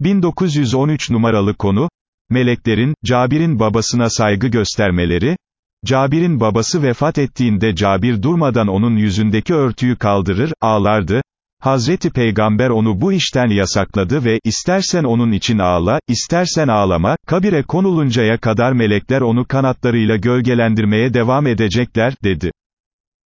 1913 numaralı konu, meleklerin, Cabir'in babasına saygı göstermeleri, Cabir'in babası vefat ettiğinde Cabir durmadan onun yüzündeki örtüyü kaldırır, ağlardı, Hazreti Peygamber onu bu işten yasakladı ve, istersen onun için ağla, istersen ağlama, kabire konuluncaya kadar melekler onu kanatlarıyla gölgelendirmeye devam edecekler, dedi.